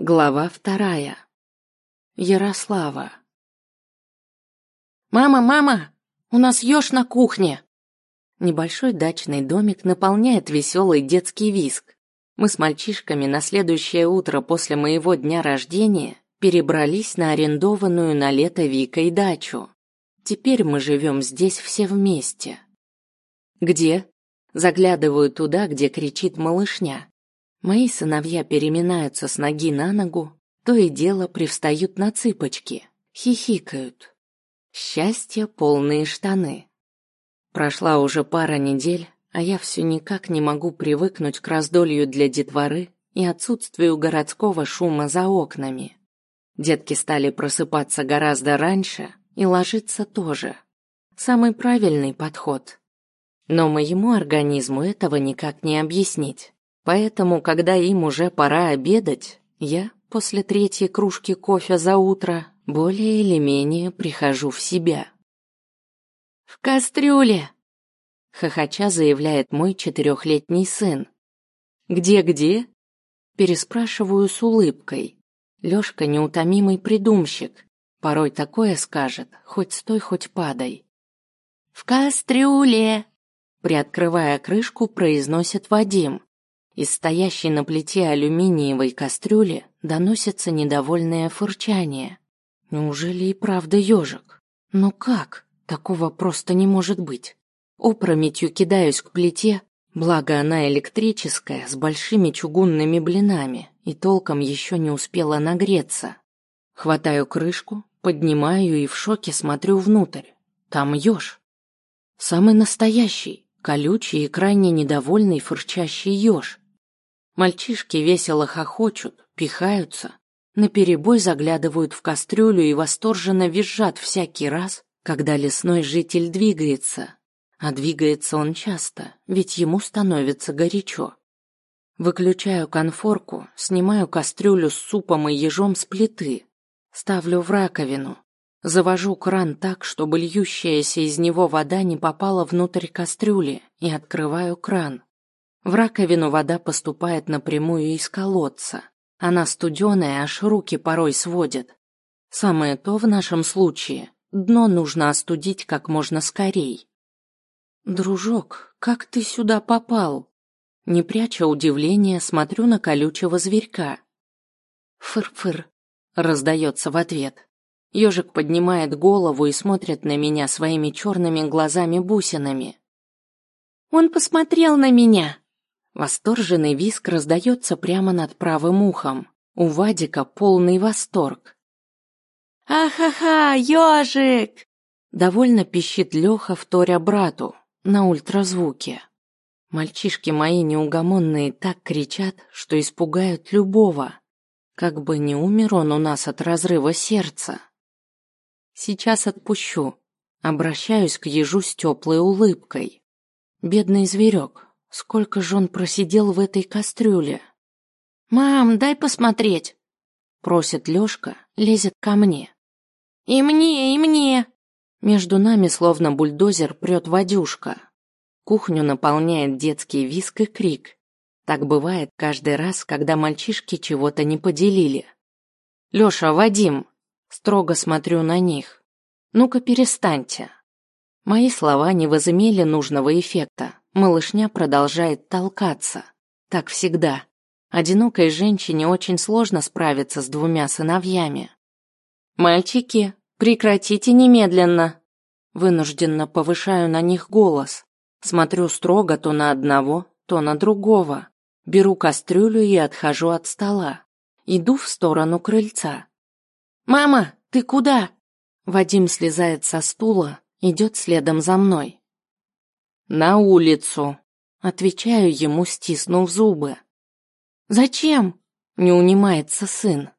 Глава вторая. Ярослава. «Мама, мама! У нас еж на кухне!» Небольшой дачный домик наполняет веселый детский визг. Мы с мальчишками на следующее утро после моего дня рождения перебрались на арендованную на лето Викой дачу. Теперь мы живем здесь все вместе. Где? Заглядываю туда, где кричит малышня. Мои сыновья переминаются с ноги на ногу, то и дело привстают на цыпочки, хихикают. Счастье полные штаны. Прошла уже пара недель, а я все никак не могу привыкнуть к раздолью для детворы и отсутствию городского шума за окнами. Детки стали просыпаться гораздо раньше и ложиться тоже. Самый правильный подход. Но моему организму этого никак не объяснить. Поэтому, когда им уже пора обедать, я, после третьей кружки кофе за утро, более или менее прихожу в себя. «В кастрюле!» — хохоча заявляет мой четырехлетний сын. «Где-где?» — переспрашиваю с улыбкой. Лёшка неутомимый придумщик. Порой такое скажет, хоть стой, хоть падай. «В кастрюле!» Приоткрывая крышку, произносит Вадим. Из стоящей на плите алюминиевой кастрюли доносится недовольное фырчание. Неужели и правда ежик? Но как? Такого просто не может быть. Опрометью кидаюсь к плите, благо она электрическая, с большими чугунными блинами, и толком еще не успела нагреться. Хватаю крышку, поднимаю и в шоке смотрю внутрь. Там еж. Самый настоящий, колючий и крайне недовольный фырчащий еж. Мальчишки весело хохочут, пихаются, наперебой заглядывают в кастрюлю и восторженно визжат всякий раз, когда лесной житель двигается. А двигается он часто, ведь ему становится горячо. Выключаю конфорку, снимаю кастрюлю с супом и ежом с плиты, ставлю в раковину, завожу кран так, чтобы льющаяся из него вода не попала внутрь кастрюли, и открываю кран. В раковину вода поступает напрямую из колодца. Она студеная, аж руки порой сводит. Самое то в нашем случае. Дно нужно остудить как можно скорей. Дружок, как ты сюда попал? Не пряча удивления, смотрю на колючего зверька. Фыр-фыр, раздается в ответ. Ежик поднимает голову и смотрит на меня своими черными глазами-бусинами. Он посмотрел на меня, Восторженный виск раздается прямо над правым ухом. У Вадика полный восторг. «Ахаха, ежик!» Довольно пищит Леха, вторя брату, на ультразвуке. Мальчишки мои неугомонные так кричат, что испугают любого. Как бы не умер он у нас от разрыва сердца. Сейчас отпущу. Обращаюсь к ежу с теплой улыбкой. Бедный зверек, Сколько же он просидел в этой кастрюле? «Мам, дай посмотреть!» Просит Лёшка, лезет ко мне. «И мне, и мне!» Между нами словно бульдозер прет Вадюшка. Кухню наполняет детский виск и крик. Так бывает каждый раз, когда мальчишки чего-то не поделили. «Лёша, Вадим!» Строго смотрю на них. «Ну-ка перестаньте!» Мои слова не возымели нужного эффекта. Малышня продолжает толкаться. Так всегда. Одинокой женщине очень сложно справиться с двумя сыновьями. «Мальчики, прекратите немедленно!» Вынужденно повышаю на них голос. Смотрю строго то на одного, то на другого. Беру кастрюлю и отхожу от стола. Иду в сторону крыльца. «Мама, ты куда?» Вадим слезает со стула, идет следом за мной. «На улицу», — отвечаю ему, стиснув зубы. «Зачем?» — не унимается сын.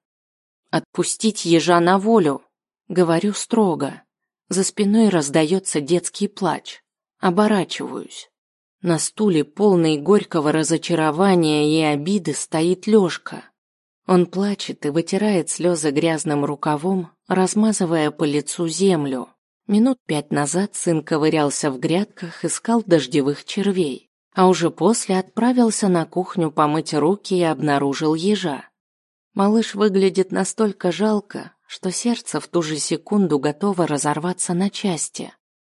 «Отпустить ежа на волю», — говорю строго. За спиной раздается детский плач. Оборачиваюсь. На стуле, полный горького разочарования и обиды, стоит Лёшка. Он плачет и вытирает слезы грязным рукавом, размазывая по лицу землю. Минут пять назад сын ковырялся в грядках, искал дождевых червей, а уже после отправился на кухню помыть руки и обнаружил ежа. Малыш выглядит настолько жалко, что сердце в ту же секунду готово разорваться на части.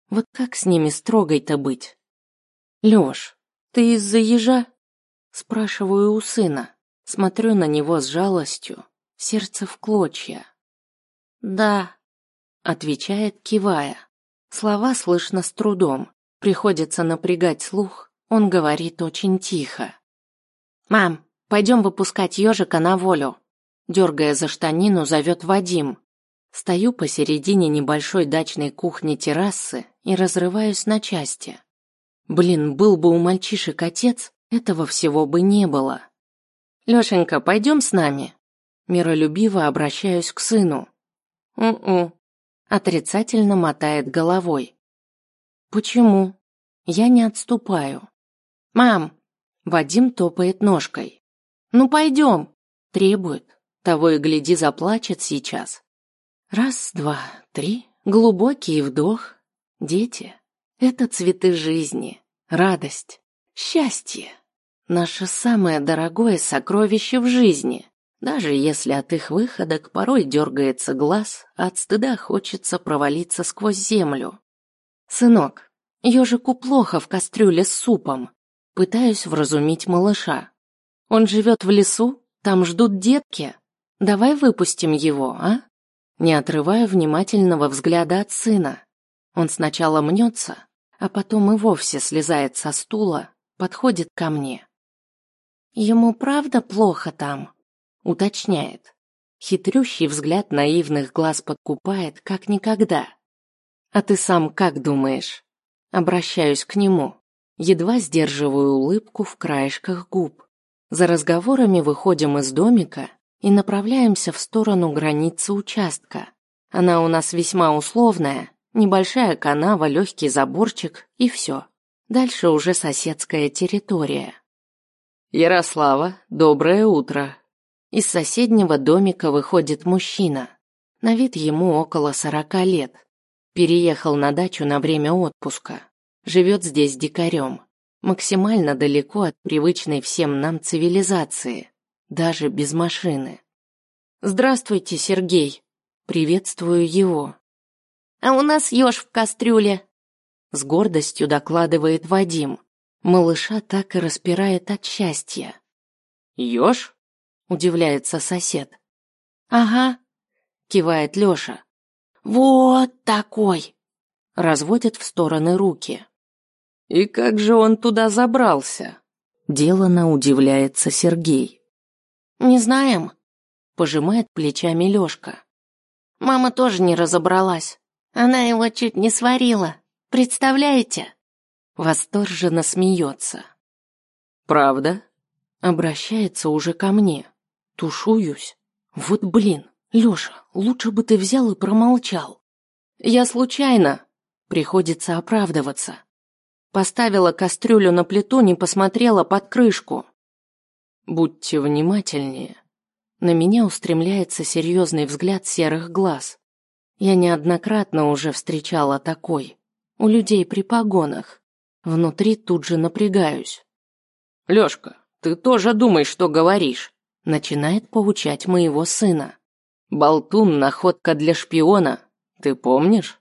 Вот как с ними строгой-то быть? Лёш, ты из-за ежа? Спрашиваю у сына. Смотрю на него с жалостью, сердце в клочья. Да, отвечает, кивая. Слова слышно с трудом. Приходится напрягать слух. Он говорит очень тихо. Мам, пойдем выпускать ежика на волю. Дергая за штанину, зовет Вадим. Стою посередине небольшой дачной кухни террасы и разрываюсь на части. Блин, был бы у мальчишек отец, этого всего бы не было. Лёшенька, пойдем с нами? Миролюбиво обращаюсь к сыну. У-у. Отрицательно мотает головой. Почему? Я не отступаю. Мам, Вадим топает ножкой. Ну пойдем, требует. Того и гляди, заплачет сейчас. Раз, два, три. Глубокий вдох. Дети — это цветы жизни, радость, счастье. Наше самое дорогое сокровище в жизни. Даже если от их выходок порой дергается глаз, от стыда хочется провалиться сквозь землю. Сынок, ежику плохо в кастрюле с супом. Пытаюсь вразумить малыша. Он живет в лесу, там ждут детки. Давай выпустим его, а? Не отрывая внимательного взгляда от сына. Он сначала мнется, а потом и вовсе слезает со стула, подходит ко мне. Ему правда плохо там? Уточняет. Хитрющий взгляд наивных глаз подкупает, как никогда. А ты сам как думаешь? Обращаюсь к нему. Едва сдерживаю улыбку в краешках губ. За разговорами выходим из домика и направляемся в сторону границы участка. Она у нас весьма условная, небольшая канава, легкий заборчик и все. Дальше уже соседская территория. Ярослава, доброе утро. Из соседнего домика выходит мужчина. На вид ему около сорока лет. Переехал на дачу на время отпуска. Живет здесь дикарем. Максимально далеко от привычной всем нам цивилизации. Даже без машины. Здравствуйте, Сергей. Приветствую его. А у нас еж в кастрюле. С гордостью докладывает Вадим. Малыша так и распирает от счастья. «Ёж?» – удивляется сосед. «Ага», – кивает Лёша. «Вот такой!» – разводит в стороны руки. «И как же он туда забрался?» – делано удивляется Сергей. «Не знаем», – пожимает плечами Лёшка. «Мама тоже не разобралась. Она его чуть не сварила. Представляете?» Восторженно смеется. «Правда?» Обращается уже ко мне. Тушуюсь. Вот блин, Лёша, лучше бы ты взял и промолчал. Я случайно. Приходится оправдываться. Поставила кастрюлю на плиту, не посмотрела под крышку. Будьте внимательнее. На меня устремляется серьезный взгляд серых глаз. Я неоднократно уже встречала такой. У людей при погонах. Внутри тут же напрягаюсь. Лёшка, ты тоже думай, что говоришь. Начинает поучать моего сына. Болтун, находка для шпиона. Ты помнишь?